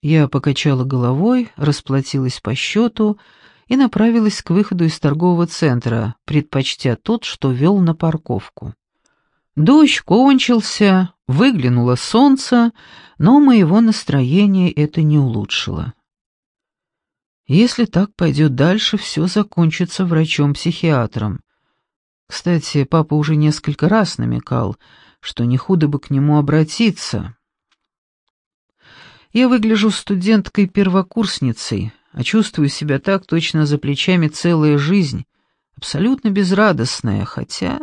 Я покачала головой, расплатилась по счету и направилась к выходу из торгового центра, предпочтя тот, что вел на парковку. Дождь кончился, выглянуло солнце, но моего настроения это не улучшило. Если так пойдет дальше, все закончится врачом-психиатром. Кстати, папа уже несколько раз намекал, что не худо бы к нему обратиться. Я выгляжу студенткой-первокурсницей, а чувствую себя так точно за плечами целая жизнь, абсолютно безрадостная, хотя...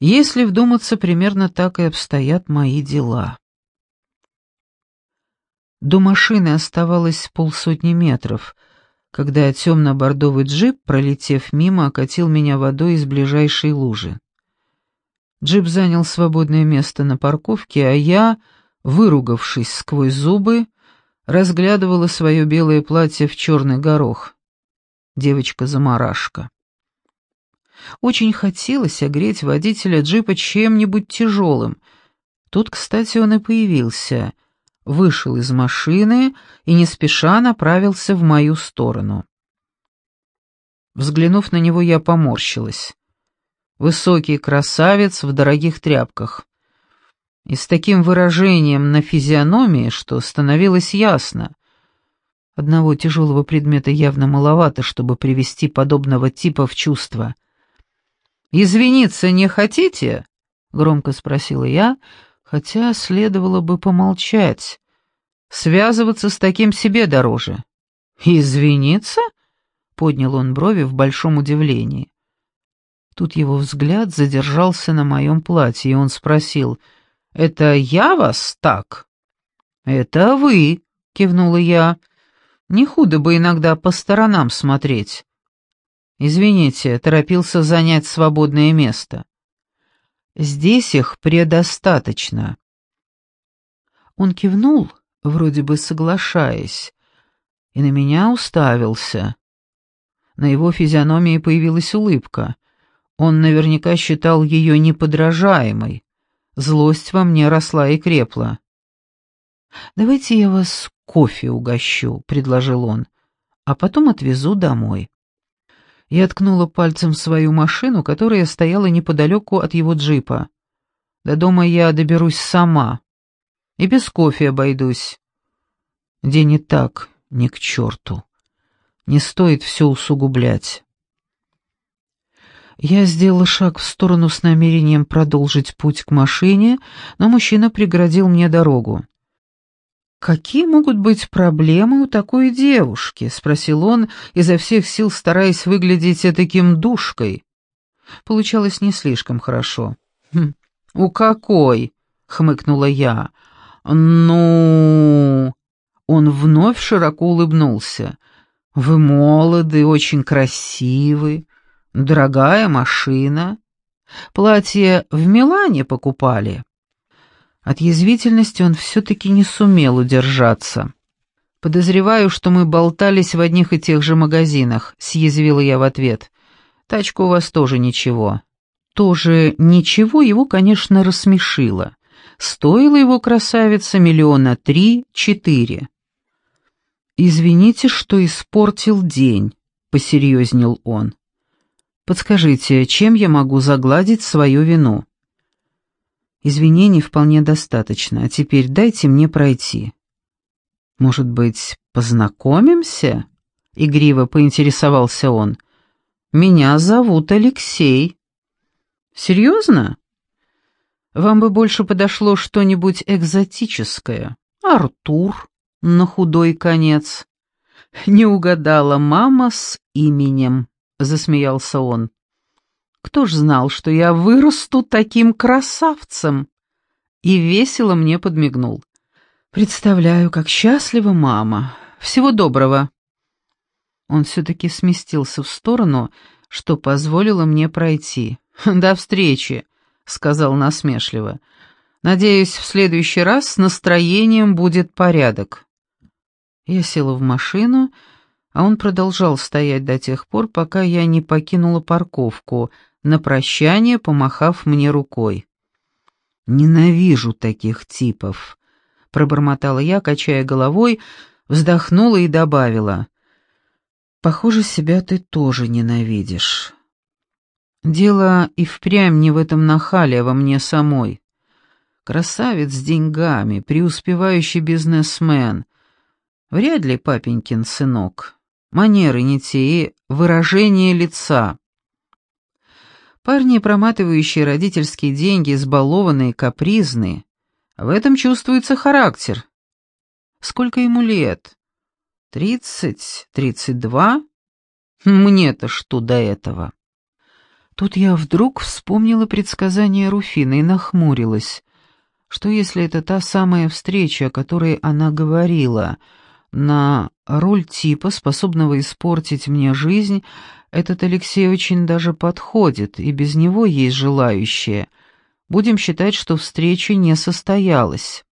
Если вдуматься, примерно так и обстоят мои дела. До машины оставалось полсотни метров, когда темно-бордовый джип, пролетев мимо, окатил меня водой из ближайшей лужи. Джип занял свободное место на парковке, а я, выругавшись сквозь зубы, разглядывала свое белое платье в черный горох. Девочка-замарашка. Очень хотелось огреть водителя джипа чем-нибудь тяжелым. Тут, кстати, он и появился, вышел из машины и не спеша направился в мою сторону. Взглянув на него, я поморщилась. Высокий красавец в дорогих тряпках. И с таким выражением на физиономии, что становилось ясно. Одного тяжелого предмета явно маловато, чтобы привести подобного типа в чувство — «Извиниться не хотите?» — громко спросила я, хотя следовало бы помолчать. «Связываться с таким себе дороже». «Извиниться?» — поднял он брови в большом удивлении. Тут его взгляд задержался на моем платье, и он спросил, «Это я вас так?» «Это вы», — кивнула я. «Не худо бы иногда по сторонам смотреть. «Извините, торопился занять свободное место». «Здесь их предостаточно». Он кивнул, вроде бы соглашаясь, и на меня уставился. На его физиономии появилась улыбка. Он наверняка считал ее неподражаемой. Злость во мне росла и крепла. «Давайте я вас кофе угощу», — предложил он, — «а потом отвезу домой». Я ткнула пальцем в свою машину, которая стояла неподалеку от его джипа. До дома я доберусь сама. И без кофе обойдусь. День и так, ни к черту. Не стоит все усугублять. Я сделала шаг в сторону с намерением продолжить путь к машине, но мужчина преградил мне дорогу. «Какие могут быть проблемы у такой девушки?» — спросил он, изо всех сил стараясь выглядеть таким душкой. Получалось не слишком хорошо. «Хм, «У какой?» — хмыкнула я. «Ну...» Он вновь широко улыбнулся. «Вы молоды, очень красивы, дорогая машина. Платье в Милане покупали?» От язвительности он все-таки не сумел удержаться. «Подозреваю, что мы болтались в одних и тех же магазинах», — съязвила я в ответ. «Тачка у вас тоже ничего». Тоже ничего его, конечно, рассмешило. Стоила его красавица миллиона три-четыре. «Извините, что испортил день», — посерьезнел он. «Подскажите, чем я могу загладить свою вину?» Извинений вполне достаточно, а теперь дайте мне пройти. Может быть, познакомимся? Игриво поинтересовался он. Меня зовут Алексей. Серьезно? Вам бы больше подошло что-нибудь экзотическое. Артур, на худой конец. Не угадала мама с именем, засмеялся он. Кто ж знал, что я вырасту таким красавцем?» И весело мне подмигнул. «Представляю, как счастлива мама. Всего доброго». Он все-таки сместился в сторону, что позволило мне пройти. «До встречи», — сказал насмешливо. «Надеюсь, в следующий раз с настроением будет порядок». Я села в машину, а он продолжал стоять до тех пор, пока я не покинула парковку, на прощание помахав мне рукой. «Ненавижу таких типов», — пробормотала я, качая головой, вздохнула и добавила. «Похоже, себя ты тоже ненавидишь. Дело и впрямь не в этом нахале, а во мне самой. Красавец с деньгами, преуспевающий бизнесмен. Вряд ли папенькин сынок. Манеры не те и выражение лица. Парни, проматывающие родительские деньги, избалованные, капризные. В этом чувствуется характер. Сколько ему лет? Тридцать? Тридцать два? Мне-то что до этого? Тут я вдруг вспомнила предсказание Руфины и нахмурилась. Что если это та самая встреча, о которой она говорила? На роль типа, способного испортить мне жизнь, этот Алексей очень даже подходит, и без него есть желающие. Будем считать, что встреча не состоялась.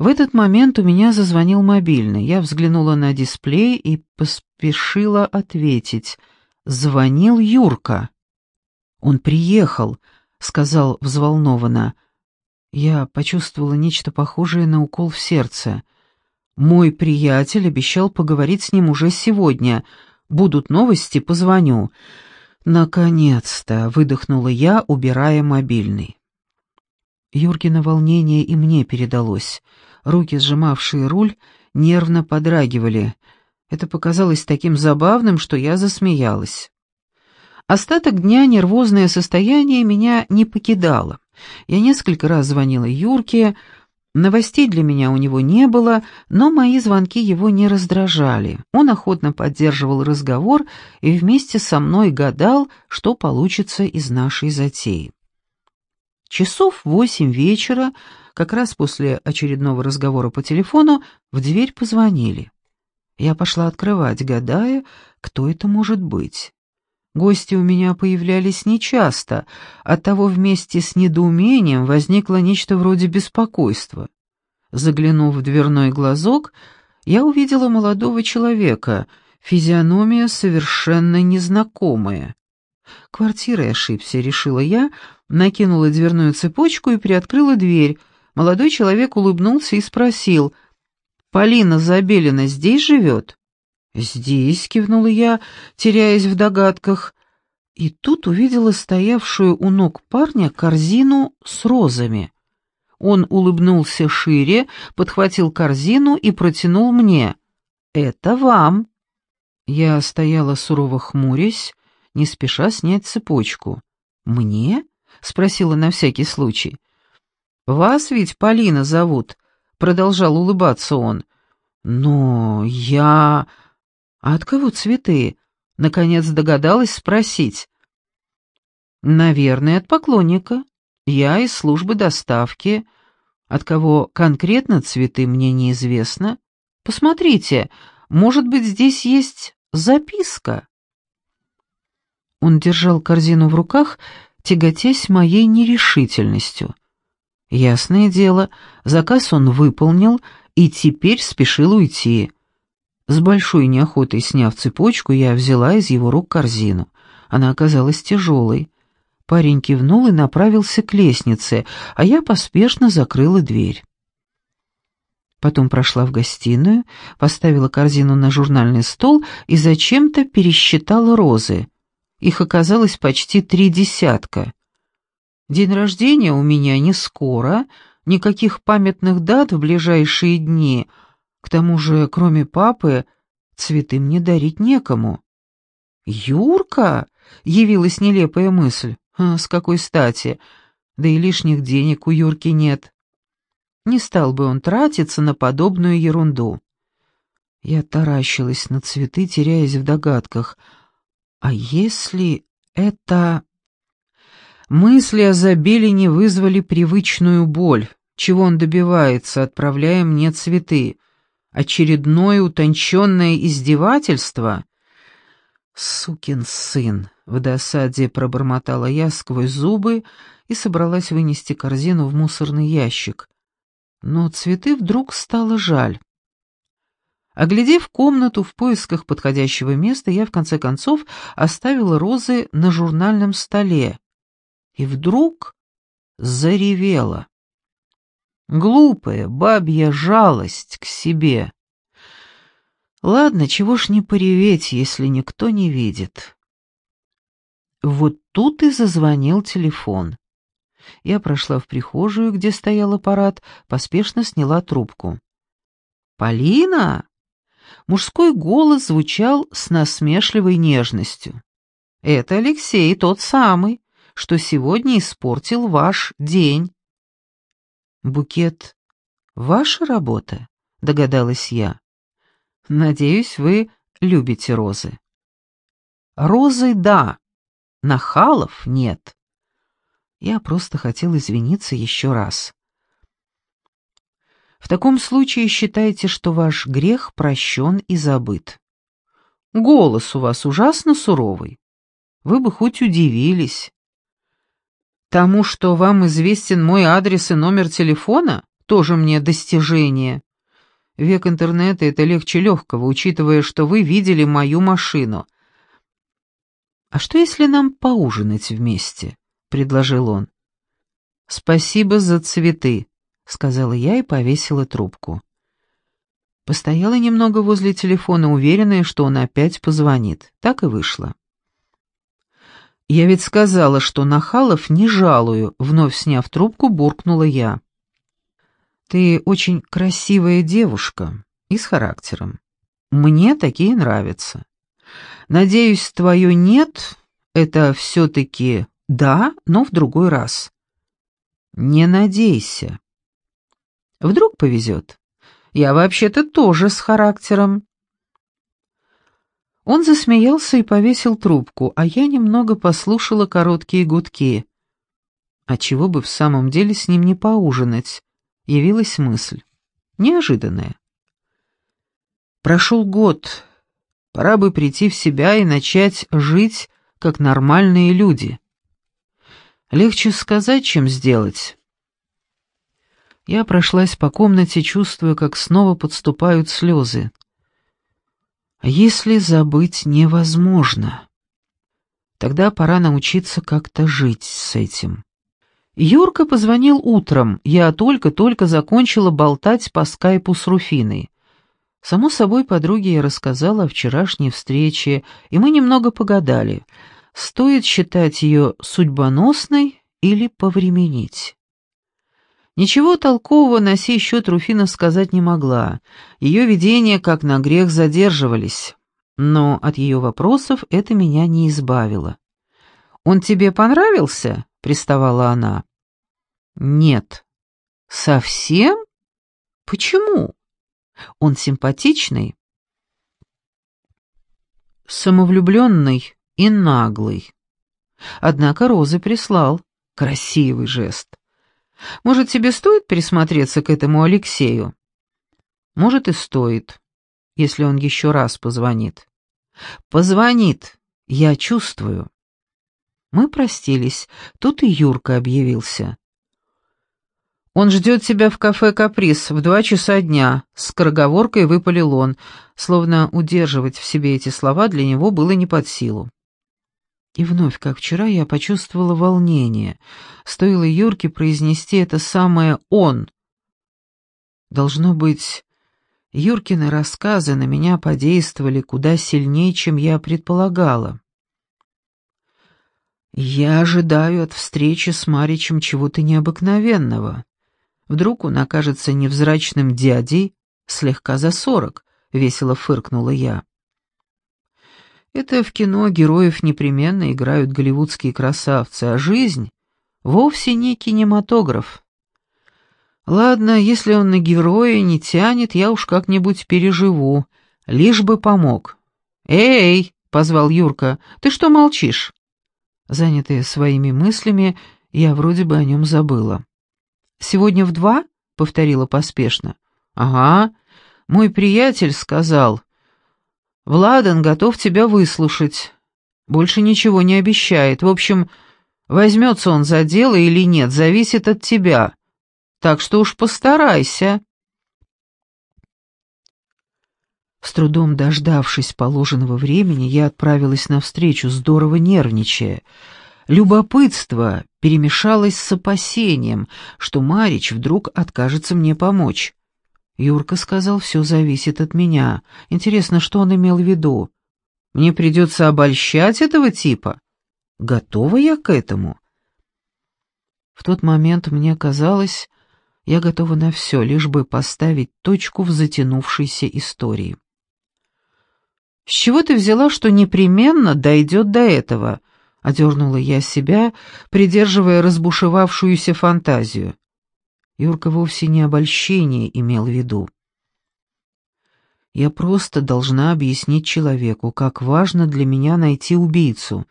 В этот момент у меня зазвонил мобильный. Я взглянула на дисплей и поспешила ответить. Звонил Юрка. «Он приехал», — сказал взволнованно. Я почувствовала нечто похожее на укол в сердце. «Мой приятель обещал поговорить с ним уже сегодня. Будут новости, позвоню». «Наконец-то!» — выдохнула я, убирая мобильный. Юркино волнение и мне передалось. Руки, сжимавшие руль, нервно подрагивали. Это показалось таким забавным, что я засмеялась. Остаток дня нервозное состояние меня не покидало. Я несколько раз звонила Юрке, новостей для меня у него не было, но мои звонки его не раздражали. Он охотно поддерживал разговор и вместе со мной гадал, что получится из нашей затеи. Часов восемь вечера, как раз после очередного разговора по телефону, в дверь позвонили. Я пошла открывать, гадая, кто это может быть. Гости у меня появлялись нечасто, оттого вместе с недоумением возникло нечто вроде беспокойства. Заглянув в дверной глазок, я увидела молодого человека, физиономия совершенно незнакомая. Квартирой ошибся, решила я, накинула дверную цепочку и приоткрыла дверь. Молодой человек улыбнулся и спросил, «Полина Забелина здесь живет?» «Здесь», — кивнула я, теряясь в догадках, и тут увидела стоявшую у ног парня корзину с розами. Он улыбнулся шире, подхватил корзину и протянул мне. «Это вам». Я стояла сурово хмурясь, не спеша снять цепочку. «Мне?» — спросила на всякий случай. «Вас ведь Полина зовут», — продолжал улыбаться он. «Но я...» «А от кого цветы?» — наконец догадалась спросить. «Наверное, от поклонника. Я из службы доставки. От кого конкретно цветы мне неизвестно. Посмотрите, может быть, здесь есть записка?» Он держал корзину в руках, тяготясь моей нерешительностью. Ясное дело, заказ он выполнил и теперь спешил уйти. С большой неохотой сняв цепочку, я взяла из его рук корзину. Она оказалась тяжелой. Парень кивнул и направился к лестнице, а я поспешно закрыла дверь. Потом прошла в гостиную, поставила корзину на журнальный стол и зачем-то пересчитала розы. Их оказалось почти три десятка. День рождения у меня не скоро, никаких памятных дат в ближайшие дни — к тому же, кроме папы, цветы мне дарить некому. «Юрка?» — явилась нелепая мысль. «С какой стати? Да и лишних денег у Юрки нет. Не стал бы он тратиться на подобную ерунду». Я таращилась на цветы, теряясь в догадках. «А если это...» Мысли о Забелине вызвали привычную боль. Чего он добивается, отправляя мне цветы? Очередное утонченное издевательство? «Сукин сын!» — в досаде пробормотала я сквозь зубы и собралась вынести корзину в мусорный ящик. Но цветы вдруг стало жаль. Оглядев комнату в поисках подходящего места, я в конце концов оставила розы на журнальном столе. И вдруг заревела. Глупая бабья жалость к себе. Ладно, чего ж не пореветь, если никто не видит. Вот тут и зазвонил телефон. Я прошла в прихожую, где стоял аппарат, поспешно сняла трубку. «Полина?» Мужской голос звучал с насмешливой нежностью. «Это Алексей, тот самый, что сегодня испортил ваш день». «Букет — ваша работа?» — догадалась я. «Надеюсь, вы любите розы». «Розы — да, нахалов — нет». Я просто хотел извиниться еще раз. В таком случае считайте, что ваш грех прощен и забыт. Голос у вас ужасно суровый. Вы бы хоть удивились. Тому, что вам известен мой адрес и номер телефона, тоже мне достижение. Век интернета — это легче легкого, учитывая, что вы видели мою машину. А что, если нам поужинать вместе? — предложил он. «Спасибо за цветы», — сказала я и повесила трубку. Постояла немного возле телефона, уверенная, что он опять позвонит. Так и вышло. «Я ведь сказала, что Нахалов не жалую», — вновь сняв трубку, буркнула я. «Ты очень красивая девушка и с характером. Мне такие нравятся. Надеюсь, твое «нет» — это все-таки да, но в другой раз. Не надейся. Вдруг повезет. Я вообще-то тоже с характером. Он засмеялся и повесил трубку, а я немного послушала короткие гудки. А чего бы в самом деле с ним не поужинать? Явилась мысль. Неожиданная. Прошел год. Пора бы прийти в себя и начать жить, как нормальные люди. Легче сказать, чем сделать. Я прошлась по комнате, чувствуя, как снова подступают слезы. Если забыть невозможно? Тогда пора научиться как-то жить с этим. Юрка позвонил утром, я только-только закончила болтать по скайпу с Руфиной. Само собой, подруге я рассказала о вчерашней встрече, и мы немного погадали — Стоит считать ее судьбоносной или повременить? Ничего толкового на сей счет Руфина сказать не могла. Ее видения, как на грех, задерживались. Но от ее вопросов это меня не избавило. «Он тебе понравился?» — приставала она. «Нет». «Совсем? Почему? Он симпатичный?» «Самовлюбленный», и наглый. Однако розы прислал. Красивый жест. Может, тебе стоит присмотреться к этому Алексею? Может, и стоит, если он еще раз позвонит. Позвонит, я чувствую. Мы простились, тут и Юрка объявился. «Он ждет тебя в кафе «Каприз» в два часа дня», — с скороговоркой выпалил он, словно удерживать в себе эти слова для него было не под силу. И вновь, как вчера, я почувствовала волнение. Стоило Юрке произнести это самое «он». Должно быть, Юркины рассказы на меня подействовали куда сильнее, чем я предполагала. Я ожидаю от встречи с Маричем чего-то необыкновенного. Вдруг он окажется невзрачным дядей, слегка за сорок, — весело фыркнула я. Это в кино героев непременно играют голливудские красавцы, а жизнь вовсе не кинематограф. Ладно, если он на героя не тянет, я уж как-нибудь переживу, лишь бы помог. «Эй!» — позвал Юрка. «Ты что молчишь?» Занятая своими мыслями, я вроде бы о нем забыла. «Сегодня в два?» — повторила поспешно. «Ага, мой приятель сказал, Владан готов тебя выслушать. Больше ничего не обещает. В общем, возьмется он за дело или нет, зависит от тебя. Так что уж постарайся». С трудом дождавшись положенного времени, я отправилась навстречу, здорово нервничая. Любопытство перемешалось с опасением, что Марич вдруг откажется мне помочь. Юрка сказал, все зависит от меня. Интересно, что он имел в виду? Мне придется обольщать этого типа? Готова я к этому? В тот момент мне казалось, я готова на все, лишь бы поставить точку в затянувшейся истории. «С чего ты взяла, что непременно дойдет до этого?» — одернула я себя, придерживая разбушевавшуюся фантазию. Юрка вовсе не обольщение имел в виду. Я просто должна объяснить человеку, как важно для меня найти убийцу.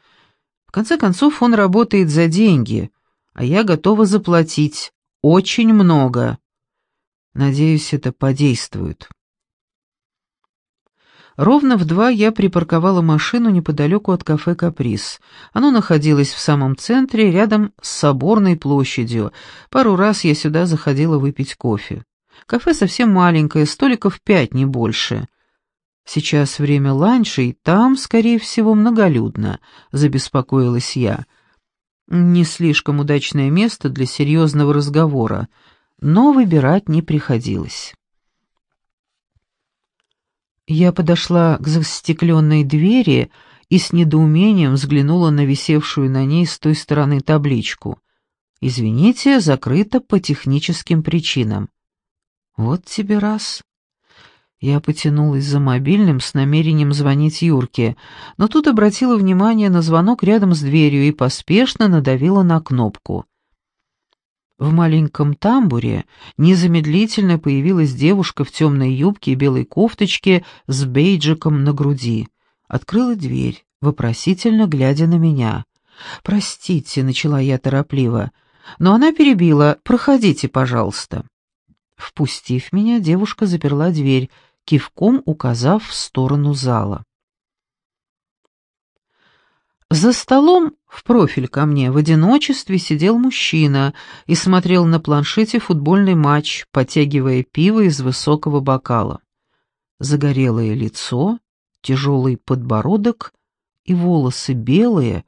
В конце концов, он работает за деньги, а я готова заплатить очень много. Надеюсь, это подействует. Ровно в два я припарковала машину неподалеку от кафе «Каприз». Оно находилось в самом центре, рядом с Соборной площадью. Пару раз я сюда заходила выпить кофе. Кафе совсем маленькое, столиков пять, не больше. Сейчас время ланча, и там, скорее всего, многолюдно, забеспокоилась я. Не слишком удачное место для серьезного разговора, но выбирать не приходилось. Я подошла к застекленной двери и с недоумением взглянула на висевшую на ней с той стороны табличку. «Извините, закрыто по техническим причинам». «Вот тебе раз». Я потянулась за мобильным с намерением звонить Юрке, но тут обратила внимание на звонок рядом с дверью и поспешно надавила на кнопку. В маленьком тамбуре незамедлительно появилась девушка в темной юбке и белой кофточке с бейджиком на груди. Открыла дверь, вопросительно глядя на меня. «Простите», — начала я торопливо, но она перебила «Проходите, пожалуйста». Впустив меня, девушка заперла дверь, кивком указав в сторону зала. За столом в профиль ко мне в одиночестве сидел мужчина и смотрел на планшете футбольный матч, потягивая пиво из высокого бокала. Загорелое лицо, тяжелый подбородок и волосы белые,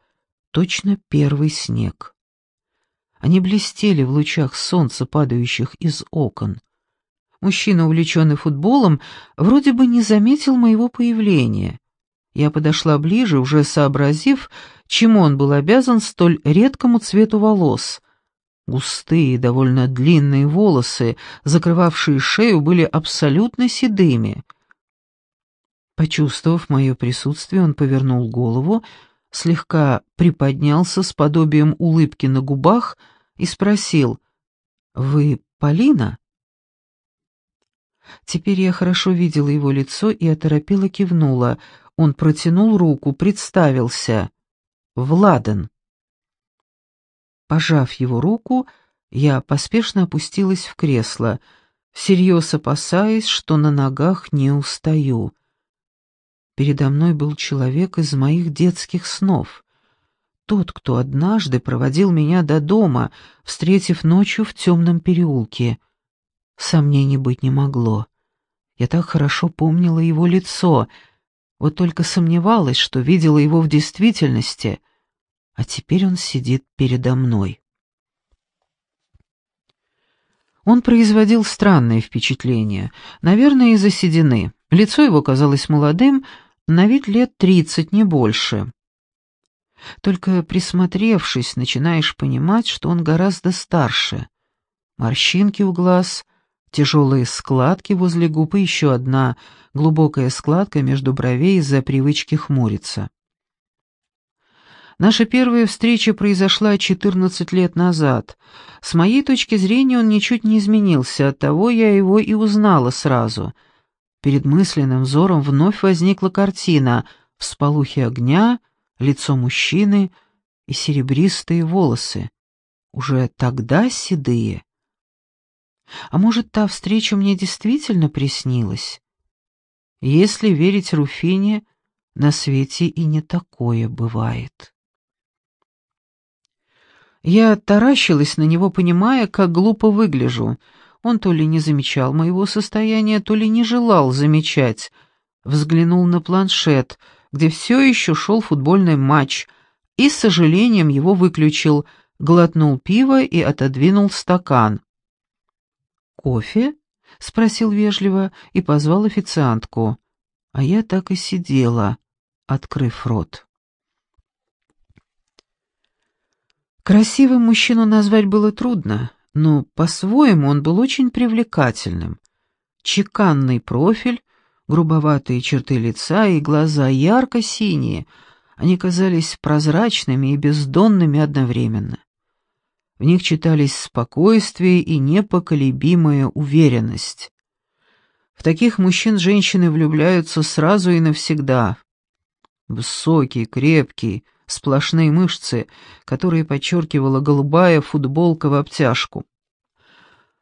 точно первый снег. Они блестели в лучах солнца, падающих из окон. Мужчина, увлеченный футболом, вроде бы не заметил моего появления — я подошла ближе, уже сообразив, чему он был обязан столь редкому цвету волос. Густые, довольно длинные волосы, закрывавшие шею, были абсолютно седыми. Почувствовав мое присутствие, он повернул голову, слегка приподнялся с подобием улыбки на губах и спросил, «Вы Полина?» Теперь я хорошо видела его лицо и оторопела кивнула. Он протянул руку, представился. «Владан». Пожав его руку, я поспешно опустилась в кресло, всерьез опасаясь, что на ногах не устаю. Передо мной был человек из моих детских снов. Тот, кто однажды проводил меня до дома, встретив ночью в темном переулке. Сомнений быть не могло. Я так хорошо помнила его лицо — вот только сомневалась, что видела его в действительности, а теперь он сидит передо мной. Он производил странное впечатление, наверное, из-за седины. Лицо его казалось молодым, на вид лет тридцать, не больше. Только присмотревшись, начинаешь понимать, что он гораздо старше. Морщинки у глаз, тяжелые складки возле губ и еще одна глубокая складка между бровей из-за привычки хмуриться. Наша первая встреча произошла 14 лет назад. С моей точки зрения он ничуть не изменился, оттого я его и узнала сразу. Перед мысленным взором вновь возникла картина всполухи огня, лицо мужчины и серебристые волосы. Уже тогда седые. А может, та встреча мне действительно приснилась? Если верить Руфине, на свете и не такое бывает. Я таращилась на него, понимая, как глупо выгляжу. Он то ли не замечал моего состояния, то ли не желал замечать. Взглянул на планшет, где все еще шел футбольный матч, и с сожалением его выключил, глотнул пиво и отодвинул стакан. «Кофе?» — спросил вежливо и позвал официантку. А я так и сидела, открыв рот. Красивым мужчину назвать было трудно, но по-своему он был очень привлекательным. Чеканный профиль, грубоватые черты лица и глаза ярко-синие, они казались прозрачными и бездонными одновременно. В них читались спокойствие и непоколебимая уверенность. В таких мужчин женщины влюбляются сразу и навсегда. Высокий, крепкий, сплошные мышцы, которые подчеркивала голубая футболка в обтяжку.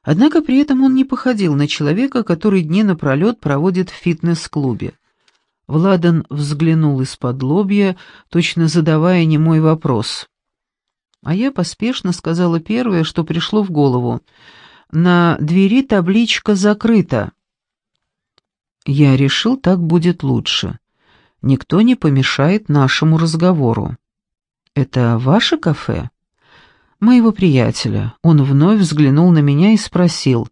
Однако при этом он не походил на человека, который дни напролет проводит в фитнес-клубе. Владан взглянул из-под лобья, точно задавая немой вопрос. А я поспешно сказала первое, что пришло в голову. «На двери табличка закрыта». Я решил, так будет лучше. Никто не помешает нашему разговору. «Это ваше кафе?» «Моего приятеля». Он вновь взглянул на меня и спросил,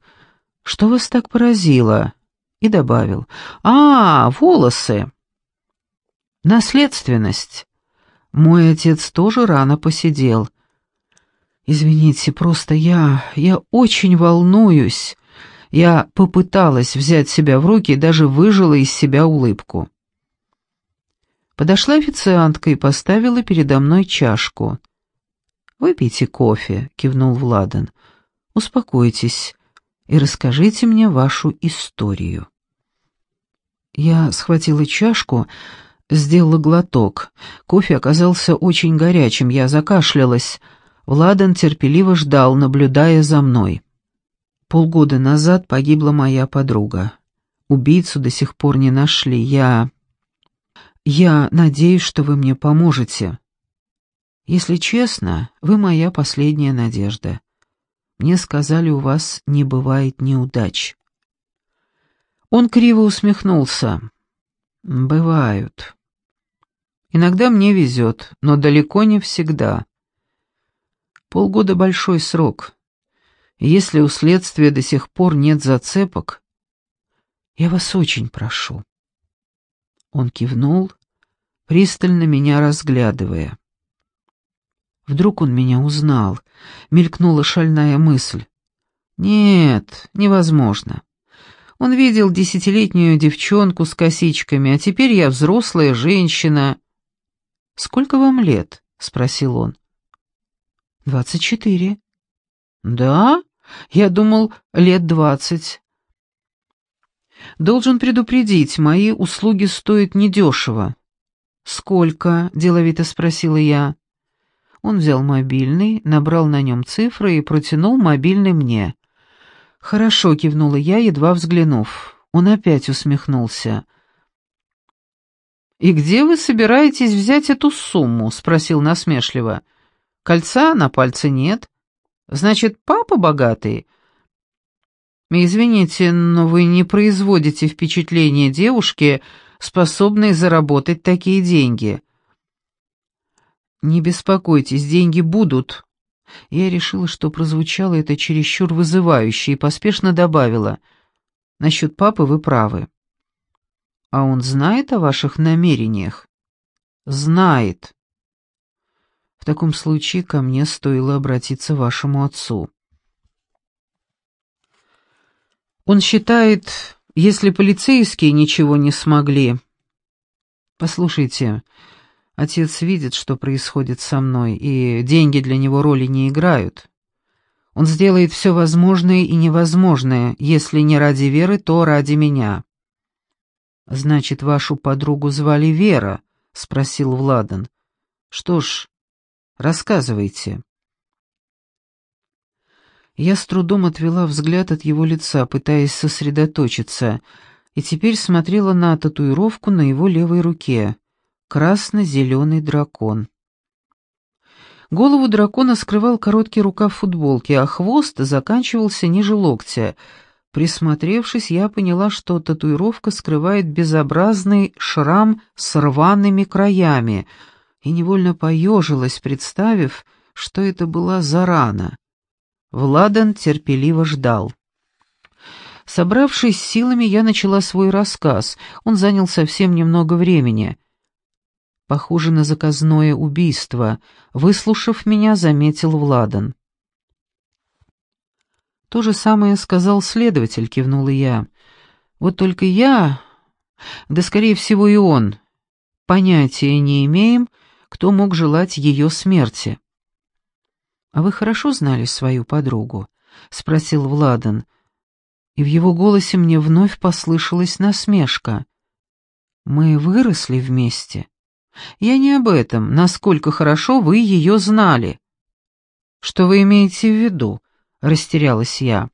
«Что вас так поразило?» И добавил, «А, волосы!» «Наследственность. Мой отец тоже рано посидел. Извините, просто я... я очень волнуюсь». Я попыталась взять себя в руки и даже выжила из себя улыбку. Подошла официантка и поставила передо мной чашку. «Выпейте кофе», — кивнул Владан. «Успокойтесь и расскажите мне вашу историю». Я схватила чашку, сделала глоток. Кофе оказался очень горячим, я закашлялась. Владан терпеливо ждал, наблюдая за мной. Полгода назад погибла моя подруга. Убийцу до сих пор не нашли. Я... Я надеюсь, что вы мне поможете. Если честно, вы моя последняя надежда. Мне сказали, у вас не бывает неудач. Он криво усмехнулся. Бывают. Иногда мне везет, но далеко не всегда. Полгода — большой срок. Если у следствия до сих пор нет зацепок, я вас очень прошу. Он кивнул, пристально меня разглядывая. Вдруг он меня узнал, мелькнула шальная мысль. Нет, невозможно. Он видел десятилетнюю девчонку с косичками, а теперь я взрослая женщина. «Сколько вам лет?» — спросил он. «Двадцать четыре». «Да? Я думал, лет двадцать». «Должен предупредить, мои услуги стоят недешево». «Сколько?» — деловито спросила я. Он взял мобильный, набрал на нем цифры и протянул мобильный мне. «Хорошо», — кивнула я, едва взглянув. Он опять усмехнулся. «И где вы собираетесь взять эту сумму?» — спросил насмешливо. «Кольца на пальце нет. Значит, папа богатый? Извините, но вы не производите впечатление девушки, способной заработать такие деньги. Не беспокойтесь, деньги будут. Я решила, что прозвучало это чересчур вызывающе, и поспешно добавила. Насчет папы вы правы. А он знает о ваших намерениях? Знает. В таком случае ко мне стоило обратиться вашему отцу. Он считает, если полицейские ничего не смогли... Послушайте, отец видит, что происходит со мной, и деньги для него роли не играют. Он сделает все возможное и невозможное, если не ради Веры, то ради меня. «Значит, вашу подругу звали Вера?» — спросил Владан. «Что ж, Рассказывайте». Я с трудом отвела взгляд от его лица, пытаясь сосредоточиться, и теперь смотрела на татуировку на его левой руке. Красно-зеленый дракон. Голову дракона скрывал короткий рукав футболки, а хвост заканчивался ниже локтя. Присмотревшись, я поняла, что татуировка скрывает безобразный шрам с рваными краями — и невольно поежилась, представив, что это была за рана. Владан терпеливо ждал. Собравшись силами, я начала свой рассказ. Он занял совсем немного времени. Похоже на заказное убийство. Выслушав меня, заметил Владан. То же самое сказал следователь, кивнула я. Вот только я, да скорее всего и он, понятия не имеем, кто мог желать ее смерти. «А вы хорошо знали свою подругу?» — спросил Владан и в его голосе мне вновь послышалась насмешка. «Мы выросли вместе. Я не об этом, насколько хорошо вы ее знали». «Что вы имеете в виду?» — растерялась я.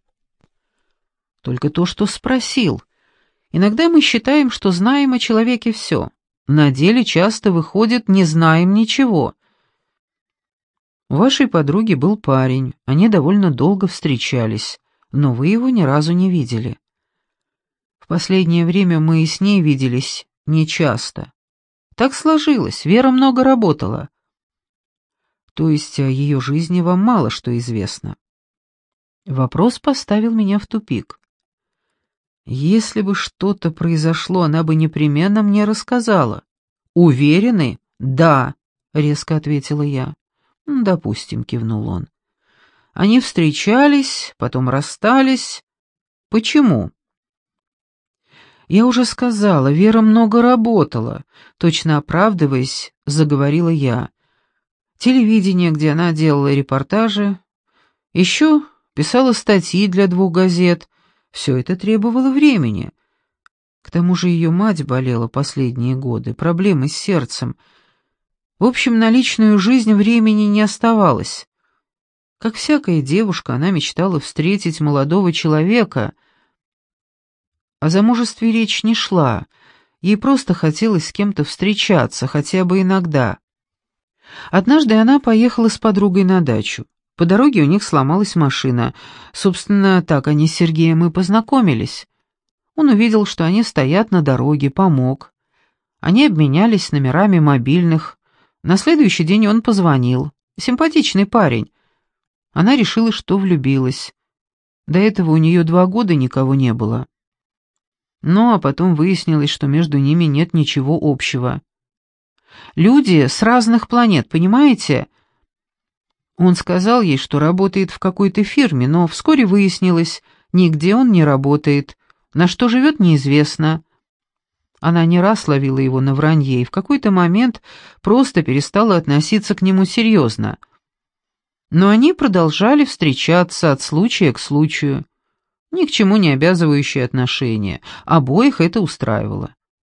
«Только то, что спросил. Иногда мы считаем, что знаем о человеке все. На деле часто выходит, не знаем ничего». У вашей подруги был парень, они довольно долго встречались но вы его ни разу не видели. В последнее время мы и с ней виделись нечасто. Так сложилось, Вера много работала. То есть о ее жизни вам мало что известно. Вопрос поставил меня в тупик. Если бы что-то произошло, она бы непременно мне рассказала. Уверены? Да, резко ответила я. Допустим, кивнул он. Они встречались, потом расстались. Почему? Я уже сказала, Вера много работала, точно оправдываясь, заговорила я. Телевидение, где она делала репортажи, еще писала статьи для двух газет. Все это требовало времени. К тому же ее мать болела последние годы, проблемы с сердцем. В общем, на личную жизнь времени не оставалось. Как всякая девушка, она мечтала встретить молодого человека. О замужестве речь не шла, ей просто хотелось с кем-то встречаться, хотя бы иногда. Однажды она поехала с подругой на дачу. По дороге у них сломалась машина. Собственно, так они с Сергеем и познакомились. Он увидел, что они стоят на дороге, помог. Они обменялись номерами мобильных. На следующий день он позвонил. Симпатичный парень. Она решила, что влюбилась. До этого у нее два года никого не было. Ну, а потом выяснилось, что между ними нет ничего общего. Люди с разных планет, понимаете? Он сказал ей, что работает в какой-то фирме, но вскоре выяснилось, нигде он не работает, на что живет неизвестно. Она не раз ловила его на вранье и в какой-то момент просто перестала относиться к нему серьезно — но они продолжали встречаться от случая к случаю. Ни к чему не обязывающие отношения, обоих это устраивало.